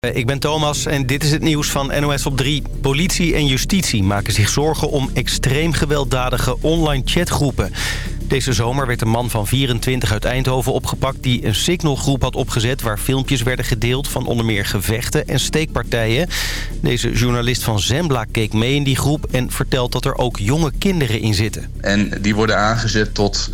Eh, Ik ben Thomas en dit is het nieuws van NOS op 3. Politie en justitie maken zich zorgen om extreem gewelddadige online chatgroepen. Deze zomer werd een man van 24 uit Eindhoven opgepakt... die een signalgroep had opgezet waar filmpjes werden gedeeld... van onder meer gevechten en steekpartijen. Deze journalist van Zembla keek mee in die groep... en vertelt dat er ook jonge kinderen in zitten. En die worden aangezet tot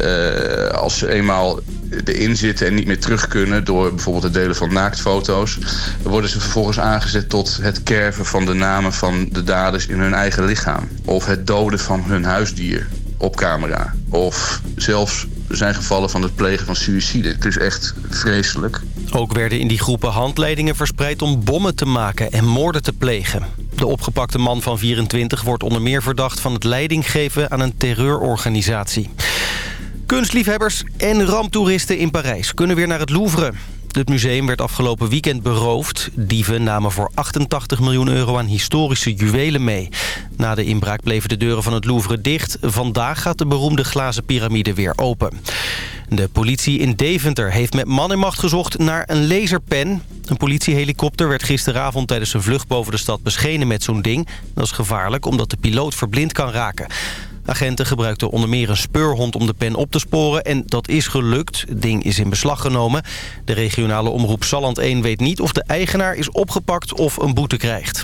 uh, als ze eenmaal erin zitten en niet meer terug kunnen... door bijvoorbeeld het delen van naaktfoto's... worden ze vervolgens aangezet tot het kerven van de namen van de daders in hun eigen lichaam. Of het doden van hun huisdier op camera. Of zelfs zijn gevallen van het plegen van suïcide. Het is echt vreselijk. Ook werden in die groepen handleidingen verspreid om bommen te maken en moorden te plegen. De opgepakte man van 24 wordt onder meer verdacht van het leiding geven aan een terreurorganisatie. Kunstliefhebbers en ramptoeristen in Parijs kunnen weer naar het Louvre. Het museum werd afgelopen weekend beroofd. Dieven namen voor 88 miljoen euro aan historische juwelen mee. Na de inbraak bleven de deuren van het Louvre dicht. Vandaag gaat de beroemde glazen piramide weer open. De politie in Deventer heeft met man en macht gezocht naar een laserpen. Een politiehelikopter werd gisteravond tijdens een vlucht boven de stad beschenen met zo'n ding. Dat is gevaarlijk omdat de piloot verblind kan raken. Agenten gebruikten onder meer een speurhond om de pen op te sporen en dat is gelukt. Het ding is in beslag genomen. De regionale omroep Salland 1 weet niet of de eigenaar is opgepakt of een boete krijgt.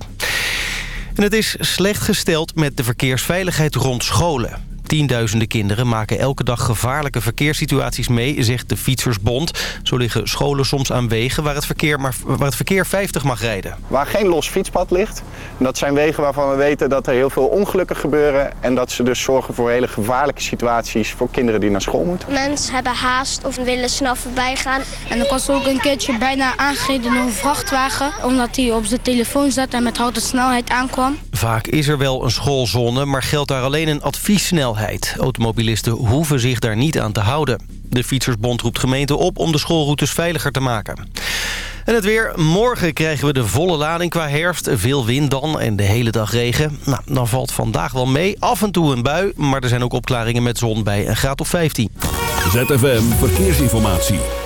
En het is slecht gesteld met de verkeersveiligheid rond scholen. Tienduizenden kinderen maken elke dag gevaarlijke verkeerssituaties mee, zegt de Fietsersbond. Zo liggen scholen soms aan wegen waar het verkeer, maar, waar het verkeer 50 mag rijden. Waar geen los fietspad ligt. Dat zijn wegen waarvan we weten dat er heel veel ongelukken gebeuren. En dat ze dus zorgen voor hele gevaarlijke situaties voor kinderen die naar school moeten. Mensen hebben haast of willen snel voorbij gaan. En ik was ook een keertje bijna aangereden door een vrachtwagen. Omdat hij op zijn telefoon zat en met hoge snelheid aankwam. Vaak is er wel een schoolzone, maar geldt daar alleen een adviessnelheid. Automobilisten hoeven zich daar niet aan te houden. De Fietsersbond roept gemeenten op om de schoolroutes veiliger te maken. En het weer. Morgen krijgen we de volle lading qua herfst. Veel wind dan en de hele dag regen. Nou, dan valt vandaag wel mee. Af en toe een bui, maar er zijn ook opklaringen met zon bij een graad of 15. ZFM Verkeersinformatie.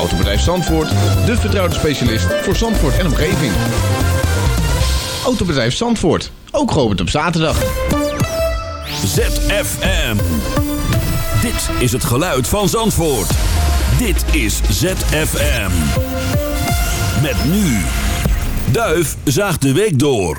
Autobedrijf Zandvoort, de vertrouwde specialist voor Zandvoort en omgeving. Autobedrijf Zandvoort, ook geopend op zaterdag. ZFM. Dit is het geluid van Zandvoort. Dit is ZFM. Met nu. Duif zaagt de week door.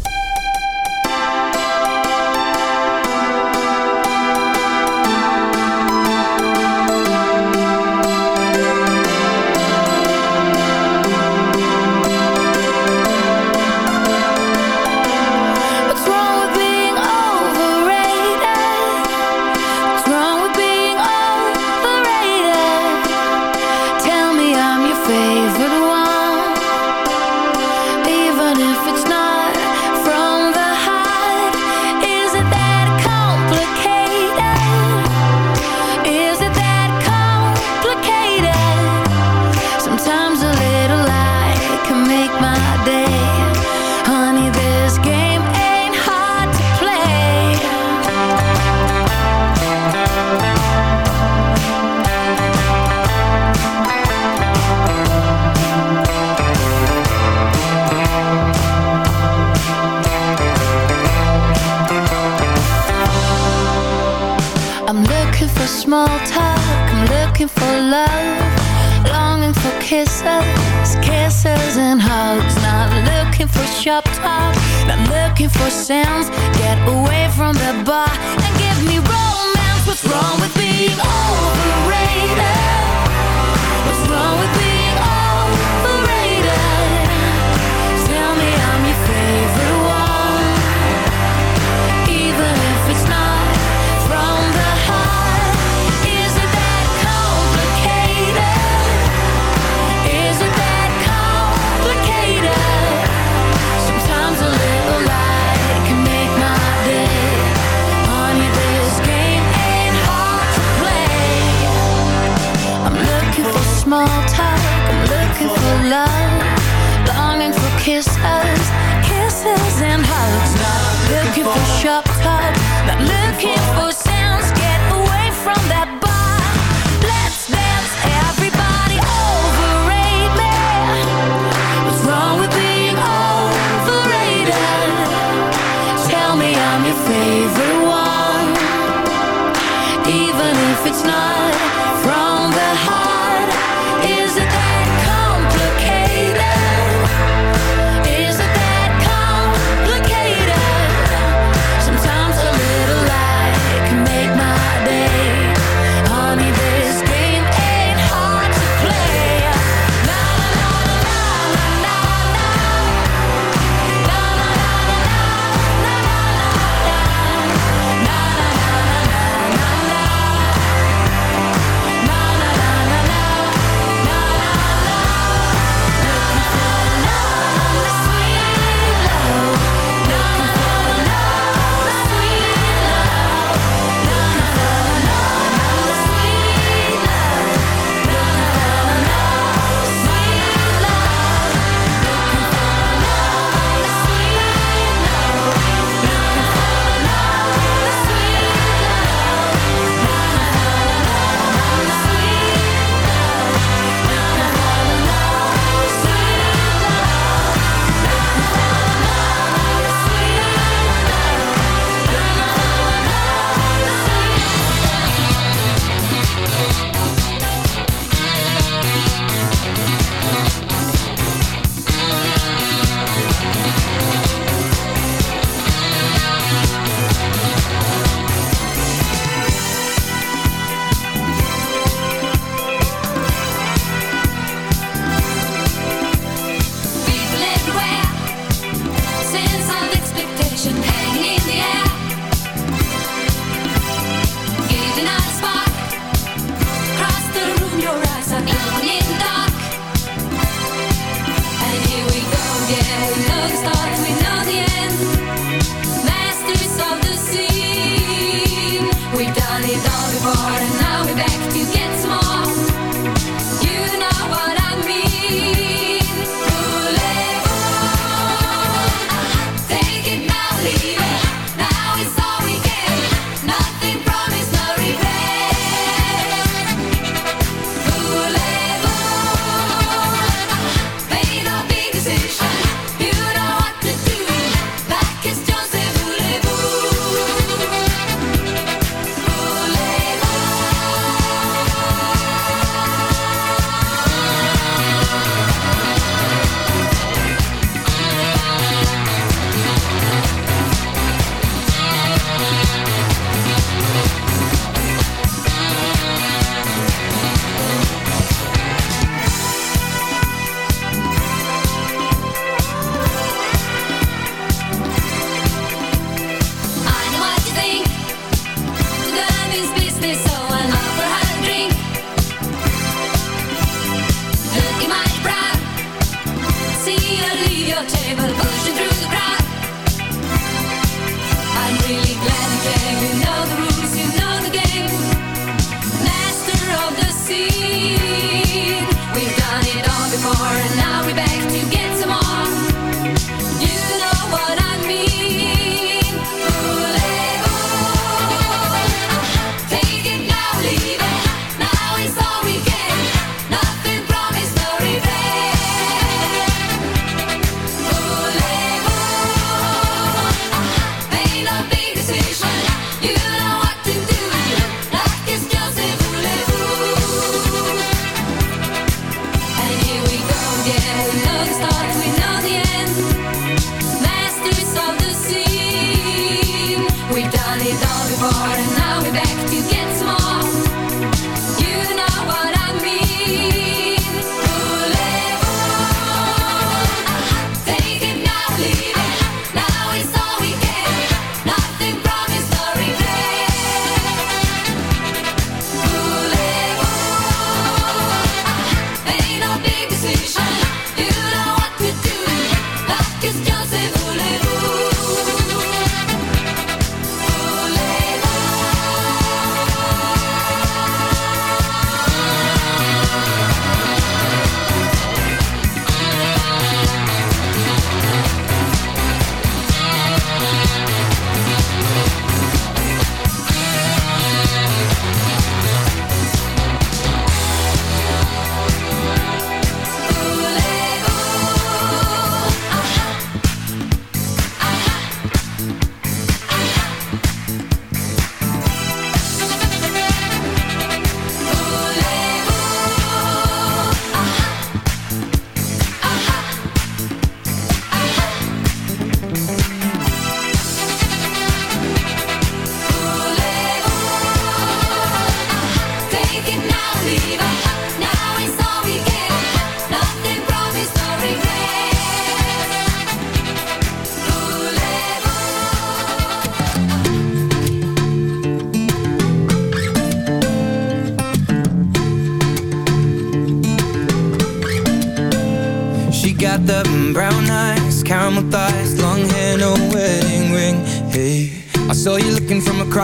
kisses, kisses and hugs. Not looking for shop talk, not looking for sounds. Get away from the bar and give me romance. What's wrong with being overrated? What's wrong with being small talk. I'm looking for love Longing for kisses Kisses and hugs. Not looking for show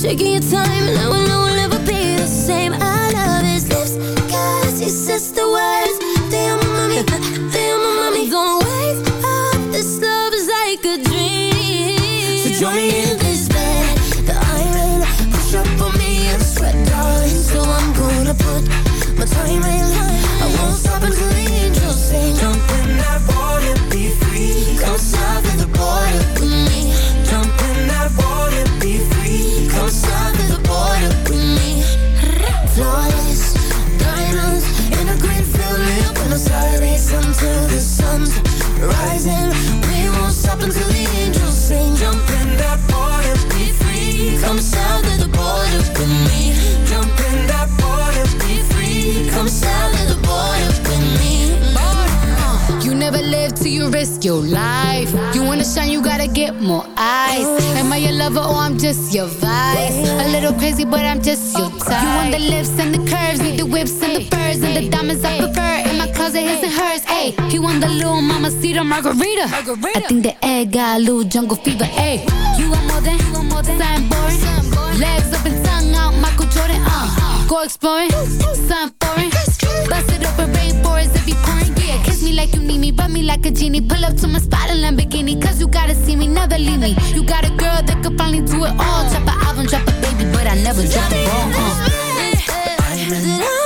taking your time, and I know we'll never be the same. I love his lips, cause he says the words. Mami, te amo, mami. Don't wake up, this love is like a dream. So join me in you risk your life. You wanna shine, you gotta get more eyes. Am I your lover or I'm just your vice? A little crazy, but I'm just your type. You want the lips and the curves, need the whips and the furs and the diamonds I prefer. In my closet, his and hers. Ayy, he want the little mama cedar margarita. I think the egg got a little jungle fever. Ayy, you want more than, something boring. Legs up and tongue out, Michael Jordan. Uh, go exploring, something foreign. Like you need me, rub me like a genie. Pull up to my spot in Lamborghini, cause you gotta see me, never leave me. You got a girl that could finally do it all. Drop an album, drop a baby, but I never drop a ball. Uh.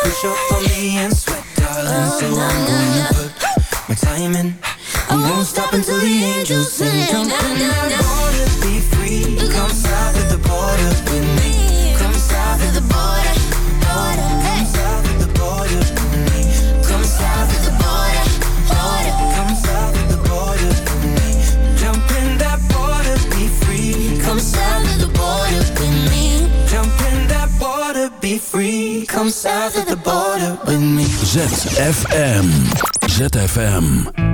Push up on me and sweat, darling. So I'm gonna put my time in. I won't stop until the angels sing. Jump in that water, be free. Come south of the border Come south of the border with me. ZFM. ZFM.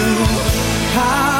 How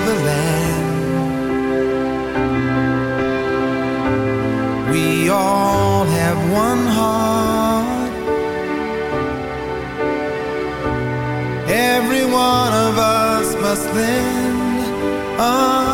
all have one heart. Every one of us must lend a.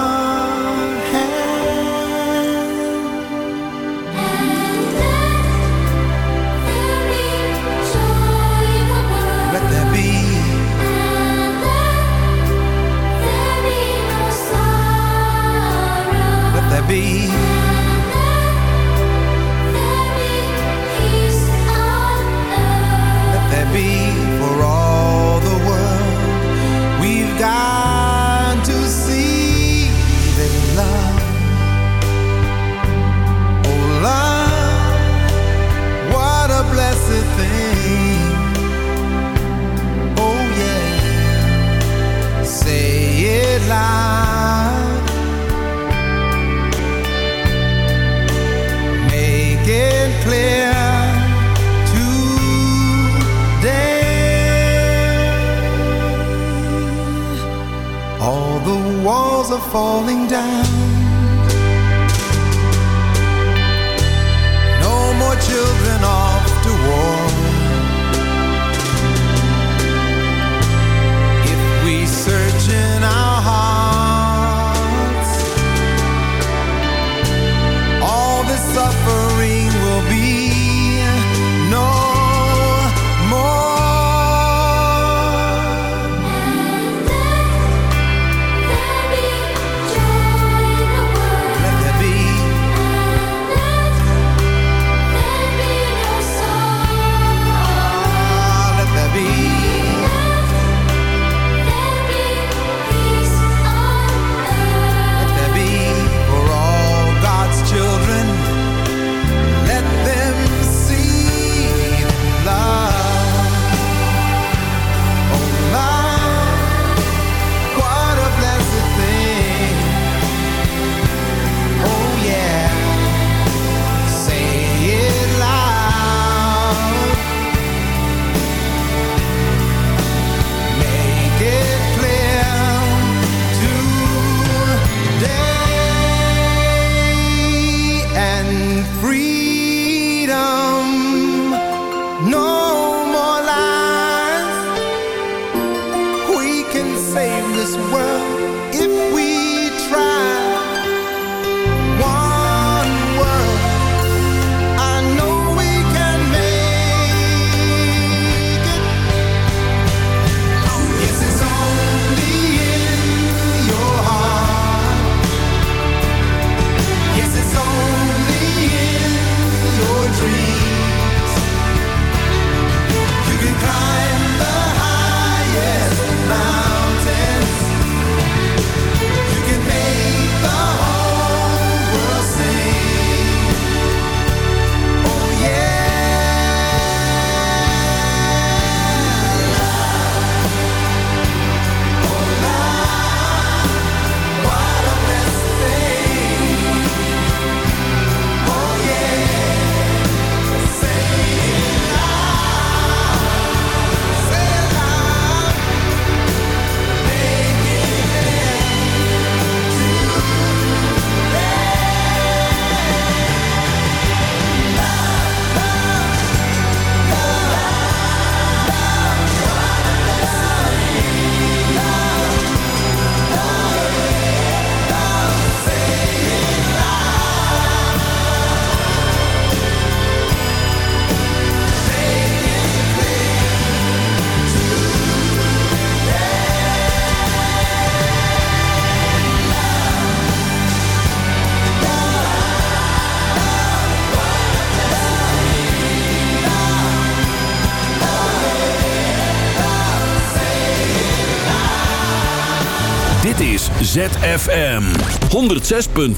ZFM 106.9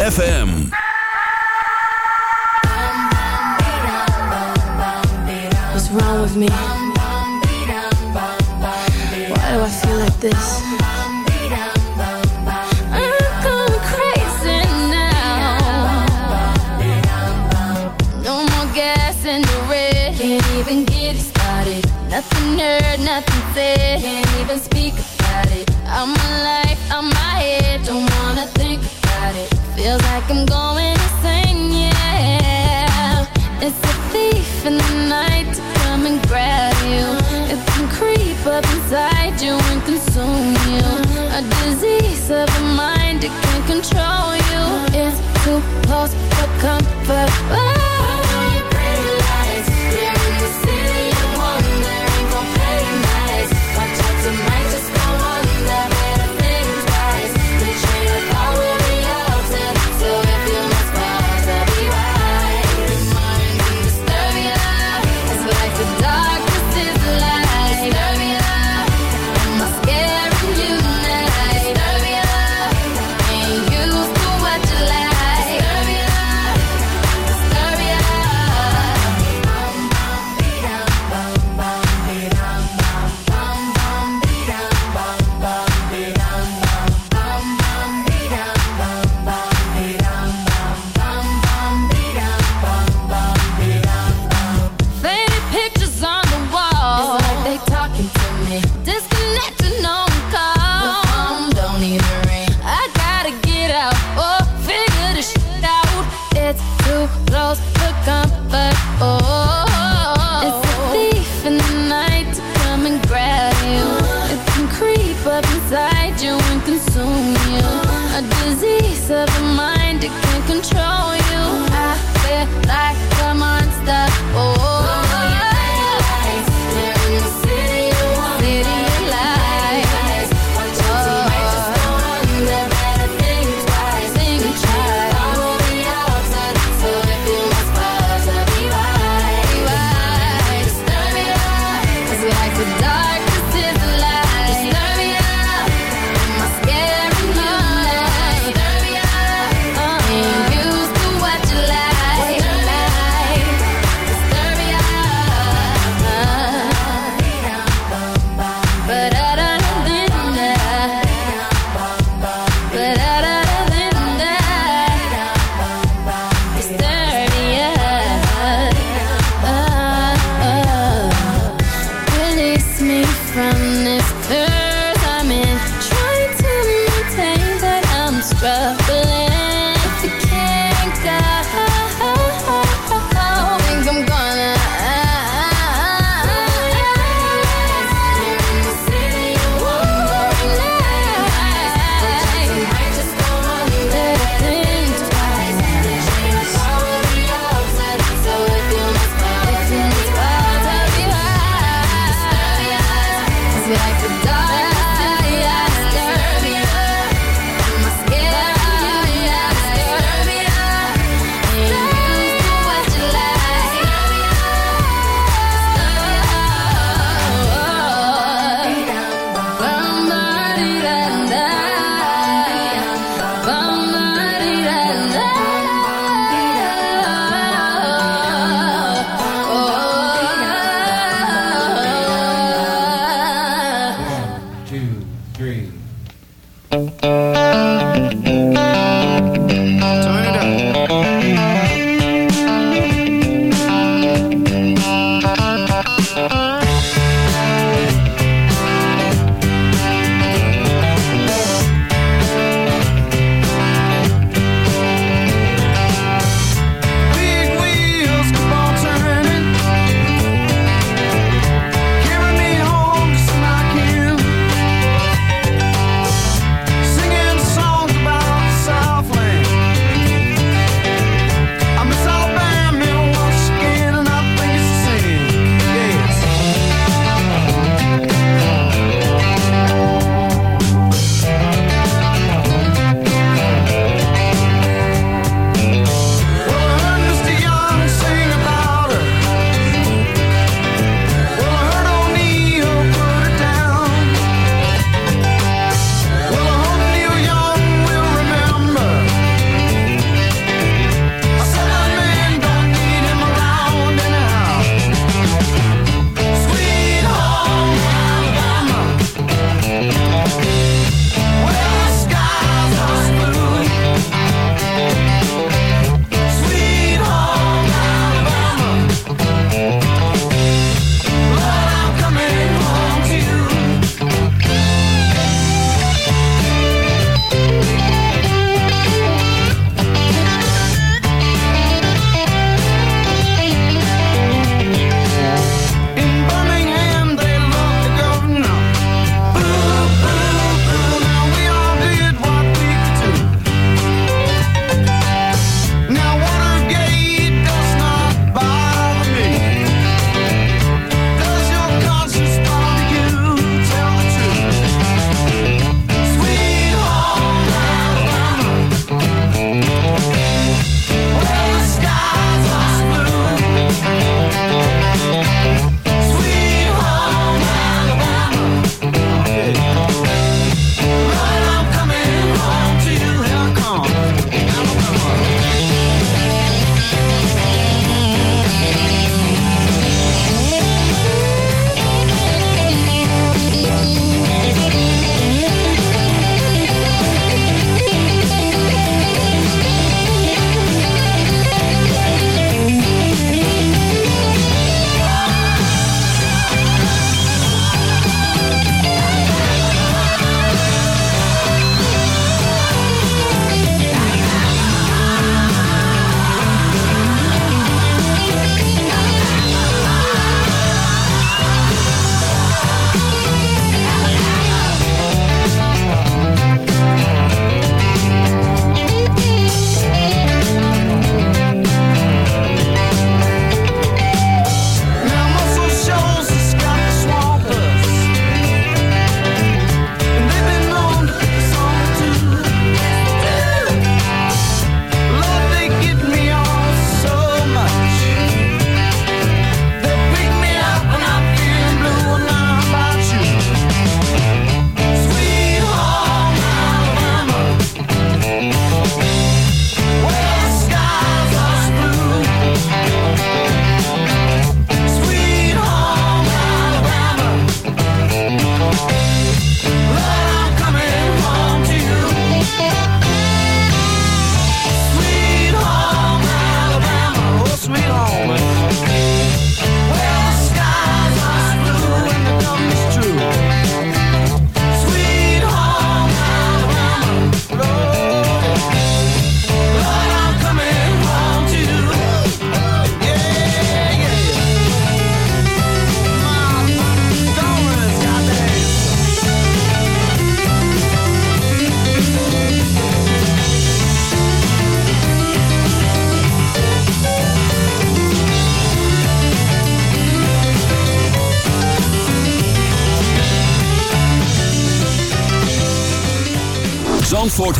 FM. What's wrong with me? Why do I feel like this? Nothing heard, nothing said. Can't even speak about it. I'm alive, Like I'm going insane, yeah. It's a thief in the night to come and grab you. It can creep up inside you and consume you. A disease of the mind, can control you. It's too close for comfort.